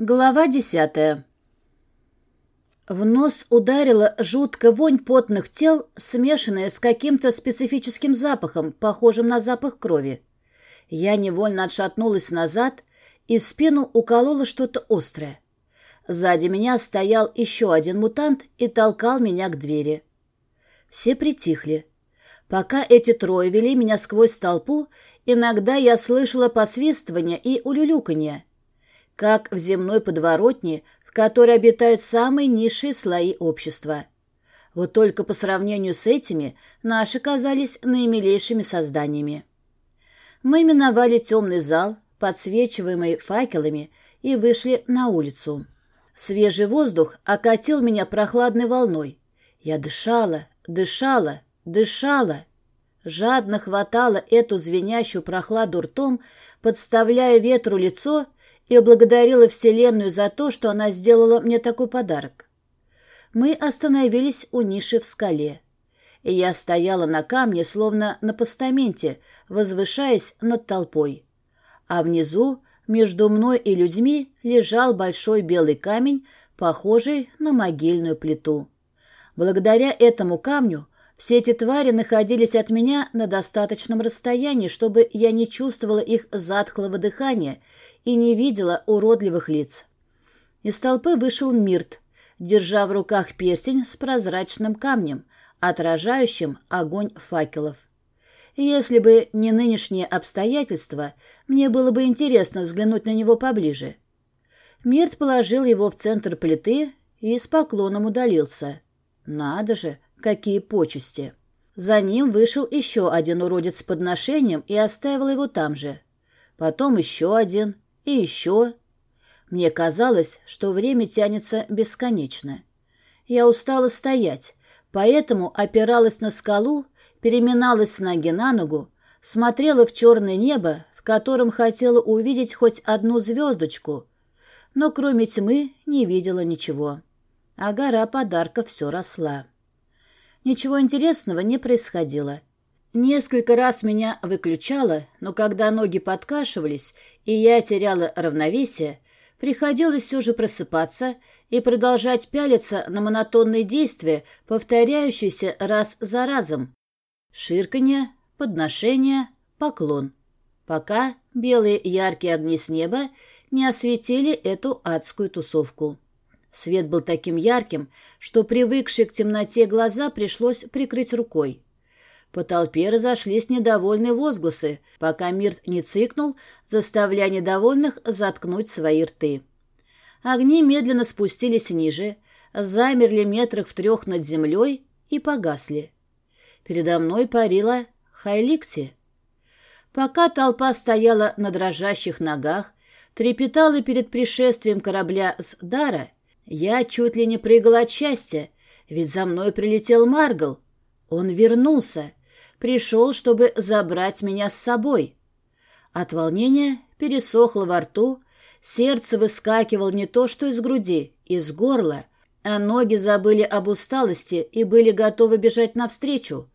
Глава десятая. В нос ударила жуткая вонь потных тел, смешанная с каким-то специфическим запахом, похожим на запах крови. Я невольно отшатнулась назад, и спину укололо что-то острое. Сзади меня стоял еще один мутант и толкал меня к двери. Все притихли. Пока эти трое вели меня сквозь толпу, иногда я слышала посвистывание и улюлюканье как в земной подворотне, в которой обитают самые низшие слои общества. Вот только по сравнению с этими наши казались наимилейшими созданиями. Мы миновали темный зал, подсвечиваемый факелами, и вышли на улицу. Свежий воздух окатил меня прохладной волной. Я дышала, дышала, дышала. Жадно хватала эту звенящую прохладу ртом, подставляя ветру лицо и благодарила Вселенную за то, что она сделала мне такой подарок. Мы остановились у ниши в скале. И я стояла на камне, словно на постаменте, возвышаясь над толпой. А внизу, между мной и людьми, лежал большой белый камень, похожий на могильную плиту. Благодаря этому камню все эти твари находились от меня на достаточном расстоянии, чтобы я не чувствовала их затхлого дыхания и не видела уродливых лиц. Из толпы вышел Мирт, держа в руках перстень с прозрачным камнем, отражающим огонь факелов. Если бы не нынешние обстоятельства, мне было бы интересно взглянуть на него поближе. Мирт положил его в центр плиты и с поклоном удалился. Надо же, какие почести! За ним вышел еще один уродец с подношением и оставил его там же. Потом еще один — и еще. Мне казалось, что время тянется бесконечно. Я устала стоять, поэтому опиралась на скалу, переминалась с ноги на ногу, смотрела в черное небо, в котором хотела увидеть хоть одну звездочку, но кроме тьмы не видела ничего. А гора подарков все росла. Ничего интересного не происходило. Несколько раз меня выключало, но когда ноги подкашивались и я теряла равновесие, приходилось все же просыпаться и продолжать пялиться на монотонные действия, повторяющиеся раз за разом. Ширканье, подношение, поклон. Пока белые яркие огни с неба не осветили эту адскую тусовку. Свет был таким ярким, что привыкшие к темноте глаза пришлось прикрыть рукой. По толпе разошлись недовольные возгласы, пока Мирт не цикнул, заставляя недовольных заткнуть свои рты. Огни медленно спустились ниже, замерли метрах в трех над землей и погасли. Передо мной парила Хайликти. Пока толпа стояла на дрожащих ногах, трепетала перед пришествием корабля с Дара, я чуть ли не прыгала от счастья, ведь за мной прилетел Маргл. Он вернулся, пришел, чтобы забрать меня с собой. От волнения пересохло во рту, сердце выскакивало не то что из груди, из горла, а ноги забыли об усталости и были готовы бежать навстречу.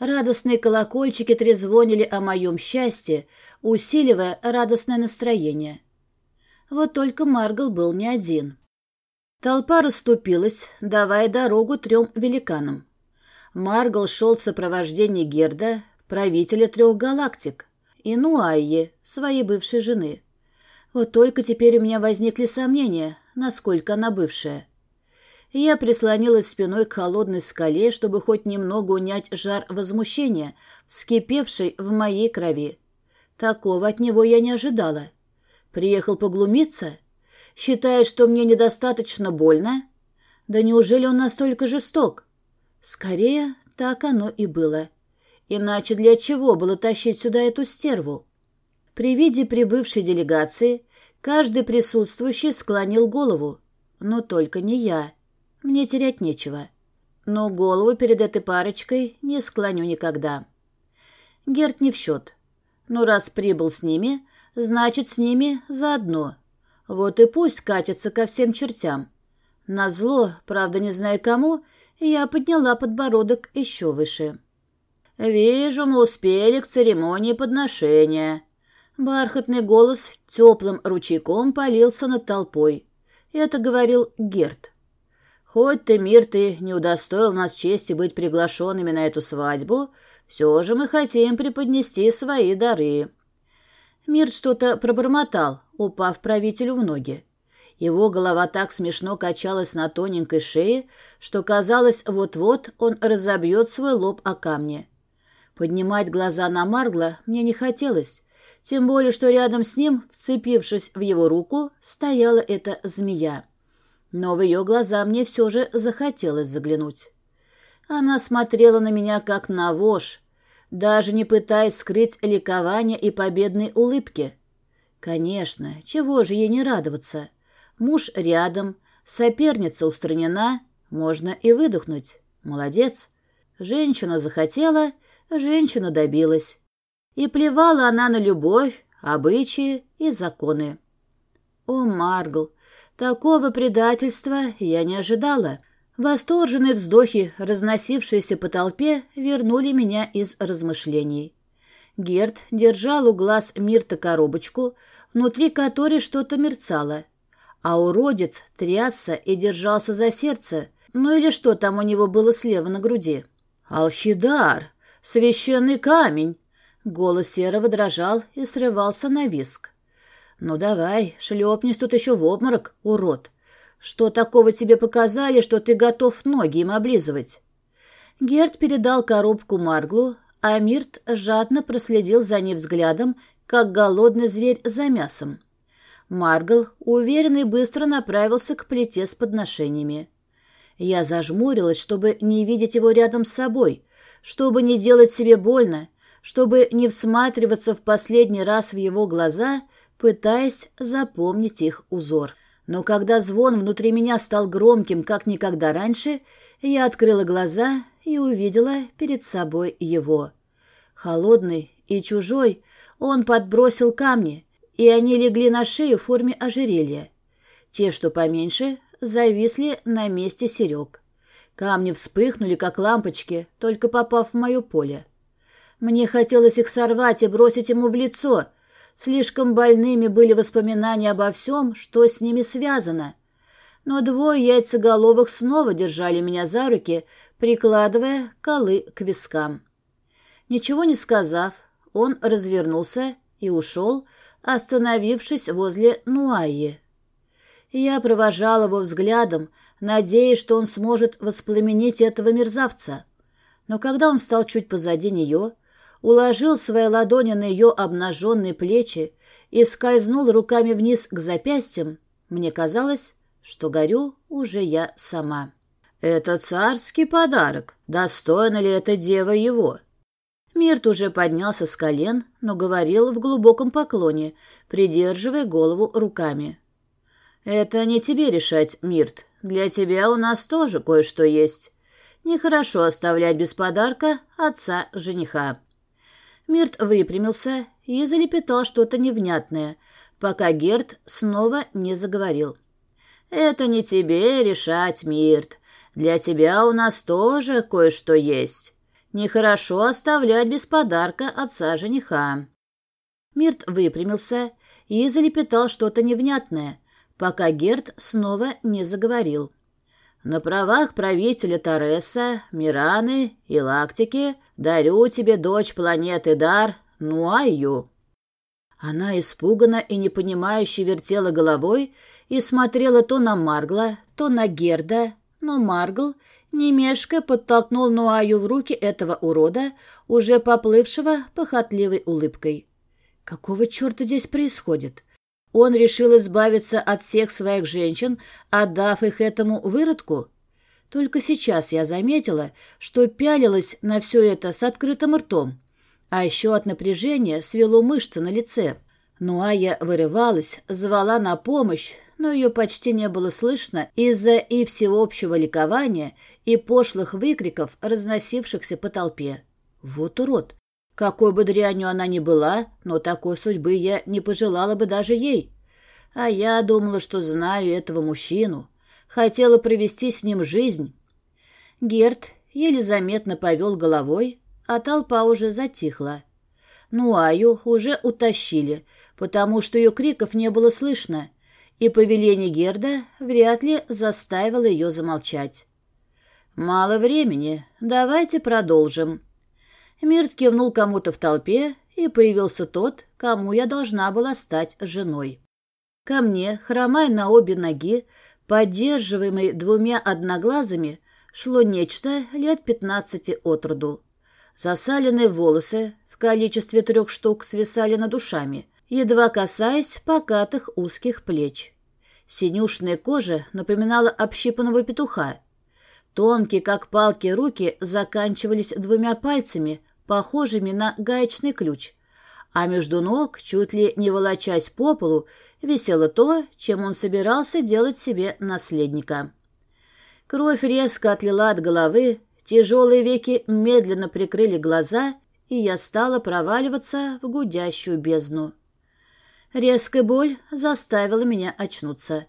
Радостные колокольчики трезвонили о моем счастье, усиливая радостное настроение. Вот только Маргал был не один. Толпа расступилась, давая дорогу трем великанам. Маргал шел в сопровождении Герда, правителя трех галактик, и Нуайи, своей бывшей жены. Вот только теперь у меня возникли сомнения, насколько она бывшая. Я прислонилась спиной к холодной скале, чтобы хоть немного унять жар возмущения, вскипевший в моей крови. Такого от него я не ожидала. Приехал поглумиться? Считает, что мне недостаточно больно? Да неужели он настолько жесток? Скорее, так оно и было. Иначе для чего было тащить сюда эту стерву? При виде прибывшей делегации каждый присутствующий склонил голову. Но только не я. Мне терять нечего. Но голову перед этой парочкой не склоню никогда. Герт не в счет. Но раз прибыл с ними, значит, с ними заодно. Вот и пусть катятся ко всем чертям. Назло, правда, не знаю кому, — я подняла подбородок еще выше. «Вижу, мы успели к церемонии подношения». Бархатный голос теплым ручейком полился над толпой. Это говорил Герт. «Хоть ты, мир, ты не удостоил нас чести быть приглашенными на эту свадьбу, все же мы хотим преподнести свои дары». Мир что-то пробормотал, упав правителю в ноги. Его голова так смешно качалась на тоненькой шее, что казалось, вот-вот он разобьет свой лоб о камни. Поднимать глаза на Маргла мне не хотелось, тем более, что рядом с ним, вцепившись в его руку, стояла эта змея. Но в ее глаза мне все же захотелось заглянуть. Она смотрела на меня, как на вошь, даже не пытаясь скрыть ликование и победной улыбки. Конечно, чего же ей не радоваться? Муж рядом, соперница устранена, можно и выдохнуть. Молодец. Женщина захотела, женщина добилась. И плевала она на любовь, обычаи и законы. О, Маргл, такого предательства я не ожидала. Восторженные вздохи, разносившиеся по толпе, вернули меня из размышлений. Герд держал у глаз Мирта коробочку, внутри которой что-то мерцало, а уродец трясся и держался за сердце, ну или что там у него было слева на груди. «Алхидар! Священный камень!» Голос Серого дрожал и срывался на виск. «Ну давай, шлепнись тут еще в обморок, урод!» Что такого тебе показали, что ты готов ноги им облизывать?» Герд передал коробку Марглу, а Мирт жадно проследил за ней взглядом, как голодный зверь за мясом. Маргл уверенно и быстро направился к плите с подношениями. Я зажмурилась, чтобы не видеть его рядом с собой, чтобы не делать себе больно, чтобы не всматриваться в последний раз в его глаза, пытаясь запомнить их узор. Но когда звон внутри меня стал громким, как никогда раньше, я открыла глаза и увидела перед собой его. Холодный и чужой, он подбросил камни, и они легли на шею в форме ожерелья. Те, что поменьше, зависли на месте серег. Камни вспыхнули, как лампочки, только попав в мое поле. Мне хотелось их сорвать и бросить ему в лицо — Слишком больными были воспоминания обо всем, что с ними связано. Но двое яйцеголовых снова держали меня за руки, прикладывая колы к вискам. Ничего не сказав, он развернулся и ушел, остановившись возле Нуаи. Я провожал его взглядом, надеясь, что он сможет воспламенить этого мерзавца. Но когда он стал чуть позади нее, уложил свои ладони на ее обнаженные плечи и скользнул руками вниз к запястьям, мне казалось, что горю уже я сама. «Это царский подарок. Достойна ли эта дева его?» Мирт уже поднялся с колен, но говорил в глубоком поклоне, придерживая голову руками. «Это не тебе решать, Мирт. Для тебя у нас тоже кое-что есть. Нехорошо оставлять без подарка отца жениха». Мирт выпрямился и залепетал что-то невнятное, пока Герт снова не заговорил. «Это не тебе решать, Мирт. Для тебя у нас тоже кое-что есть. Нехорошо оставлять без подарка отца жениха». Мирт выпрямился и залепетал что-то невнятное, пока Герт снова не заговорил. На правах правителя Тареса, Мираны и Лактики дарю тебе, дочь планеты Дар, Нуаю». Она испуганно и непонимающе вертела головой и смотрела то на Маргла, то на Герда, но Маргл, не мешкая, подтолкнул Нуаю в руки этого урода, уже поплывшего похотливой улыбкой. «Какого черта здесь происходит?» Он решил избавиться от всех своих женщин, отдав их этому выродку? Только сейчас я заметила, что пялилась на все это с открытым ртом. А еще от напряжения свело мышцы на лице. Ну а я вырывалась, звала на помощь, но ее почти не было слышно из-за и всеобщего ликования, и пошлых выкриков, разносившихся по толпе. Вот урод! Какой бы дрянью она ни была, но такой судьбы я не пожелала бы даже ей. А я думала, что знаю этого мужчину. Хотела провести с ним жизнь. Герт еле заметно повел головой, а толпа уже затихла. Ну, Аю уже утащили, потому что ее криков не было слышно, и повеление Герда вряд ли заставило ее замолчать. «Мало времени, давайте продолжим». Мирт кивнул кому-то в толпе, и появился тот, кому я должна была стать женой. Ко мне, хромая на обе ноги, поддерживаемый двумя одноглазыми, шло нечто лет пятнадцати от роду. Засаленные волосы в количестве трех штук свисали над ушами, едва касаясь покатых узких плеч. Синюшная кожа напоминала общипанного петуха. Тонкие, как палки, руки заканчивались двумя пальцами, похожими на гаечный ключ, а между ног, чуть ли не волочась по полу, висело то, чем он собирался делать себе наследника. Кровь резко отлила от головы, тяжелые веки медленно прикрыли глаза, и я стала проваливаться в гудящую бездну. Резкая боль заставила меня очнуться.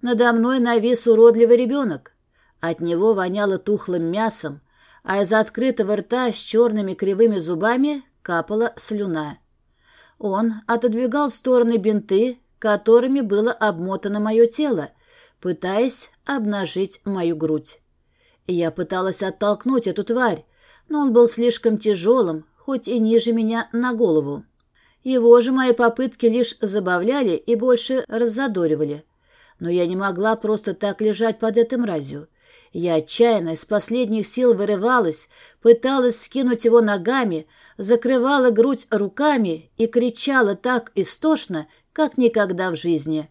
Надо мной навис уродливый ребенок. От него воняло тухлым мясом, а из открытого рта с черными кривыми зубами капала слюна. Он отодвигал в стороны бинты, которыми было обмотано мое тело, пытаясь обнажить мою грудь. Я пыталась оттолкнуть эту тварь, но он был слишком тяжелым, хоть и ниже меня на голову. Его же мои попытки лишь забавляли и больше раззадоривали. Но я не могла просто так лежать под этим разью. Я отчаянно из последних сил вырывалась, пыталась скинуть его ногами, закрывала грудь руками и кричала так истошно, как никогда в жизни.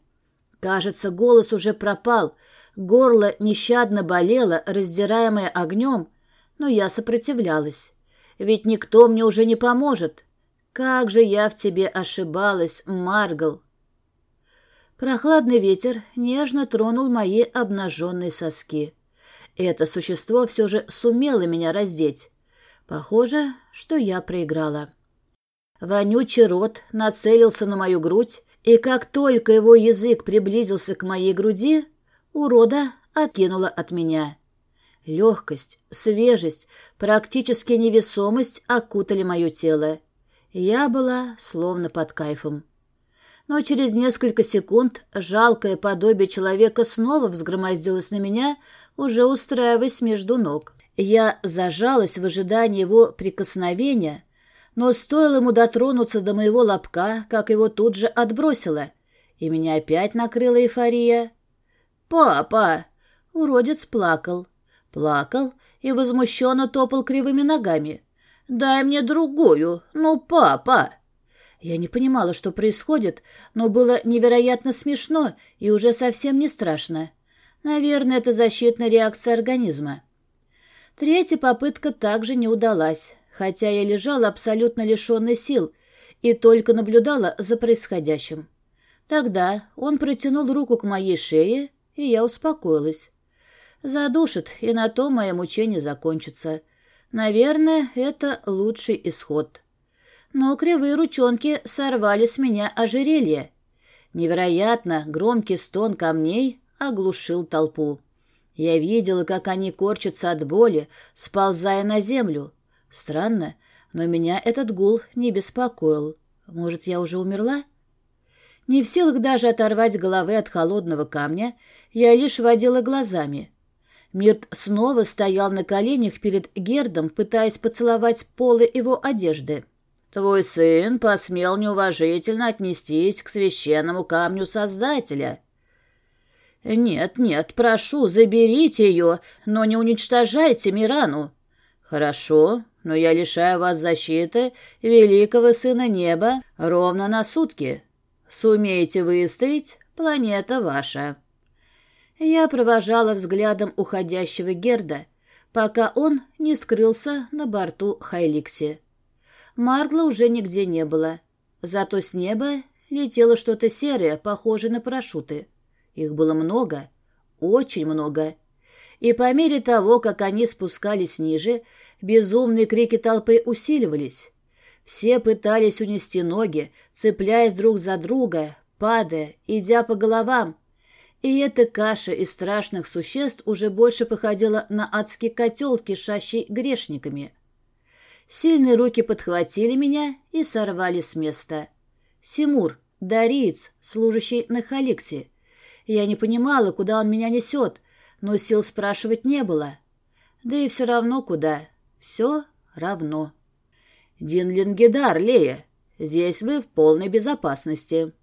Кажется, голос уже пропал, горло нещадно болело, раздираемое огнем, но я сопротивлялась. Ведь никто мне уже не поможет. Как же я в тебе ошибалась, Маргл! Прохладный ветер нежно тронул мои обнаженные соски. Это существо все же сумело меня раздеть. Похоже, что я проиграла. Вонючий рот нацелился на мою грудь, и как только его язык приблизился к моей груди, урода откинула от меня. Легкость, свежесть, практически невесомость окутали мое тело. Я была словно под кайфом. Но через несколько секунд жалкое подобие человека снова взгромоздилось на меня, уже устраиваясь между ног. Я зажалась в ожидании его прикосновения, но стоило ему дотронуться до моего лобка, как его тут же отбросило, и меня опять накрыла эйфория. «Папа!» — уродец плакал. Плакал и возмущенно топал кривыми ногами. «Дай мне другую! Ну, папа!» Я не понимала, что происходит, но было невероятно смешно и уже совсем не страшно. Наверное, это защитная реакция организма. Третья попытка также не удалась, хотя я лежала абсолютно лишенной сил и только наблюдала за происходящим. Тогда он протянул руку к моей шее, и я успокоилась. Задушит, и на то мое мучение закончится. Наверное, это лучший исход. Но кривые ручонки сорвали с меня ожерелье. Невероятно громкий стон камней оглушил толпу. Я видела, как они корчатся от боли, сползая на землю. Странно, но меня этот гул не беспокоил. Может, я уже умерла? Не в силах даже оторвать головы от холодного камня, я лишь водила глазами. Мирт снова стоял на коленях перед Гердом, пытаясь поцеловать полы его одежды. «Твой сын посмел неуважительно отнестись к священному камню Создателя», «Нет, нет, прошу, заберите ее, но не уничтожайте Мирану». «Хорошо, но я лишаю вас защиты великого сына неба ровно на сутки. Сумеете выстоять, планета ваша». Я провожала взглядом уходящего Герда, пока он не скрылся на борту Хайликси. Маргла уже нигде не было, зато с неба летело что-то серое, похожее на парашюты. Их было много, очень много. И по мере того, как они спускались ниже, безумные крики толпы усиливались. Все пытались унести ноги, цепляясь друг за друга, падая, идя по головам. И эта каша из страшных существ уже больше походила на адский котел, кишащий грешниками. Сильные руки подхватили меня и сорвали с места. Симур, дариец, служащий на Халиксе. Я не понимала, куда он меня несет, но сил спрашивать не было. Да и все равно куда. Все равно. «Дин Лингедар, Лея, здесь вы в полной безопасности»,